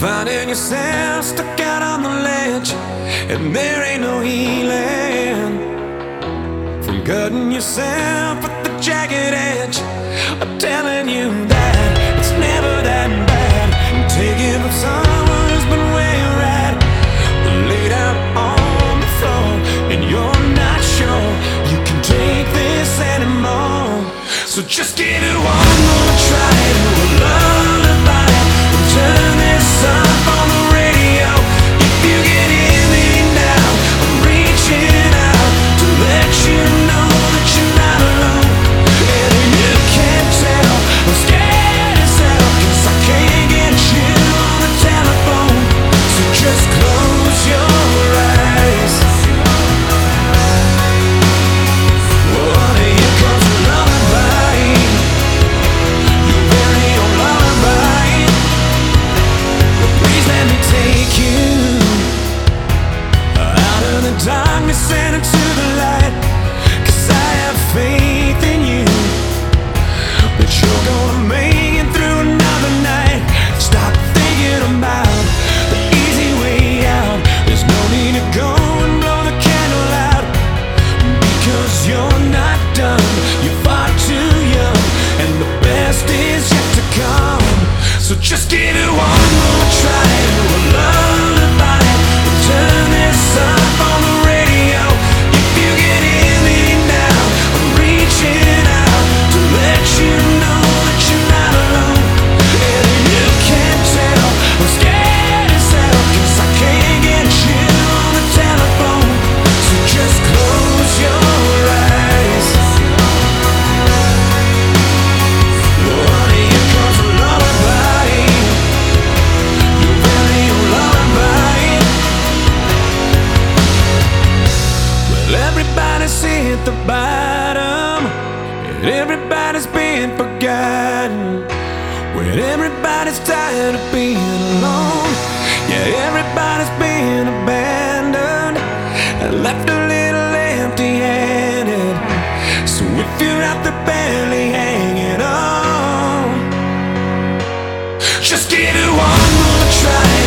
Finding yourself stuck out on the ledge, and there ain't no healing from cutting yourself at the jagged edge. I'm telling you that it's never that bad. Take it from someone who's been where you're at, laid out on the floor, and you're not sure you can take this anymore. So just give it one. Everybody's at the bottom, and everybody's been forgotten. When everybody's tired of being alone, yeah, everybody's been abandoned and left a little empty-handed. So if you're out there barely hanging on, just give it one more try.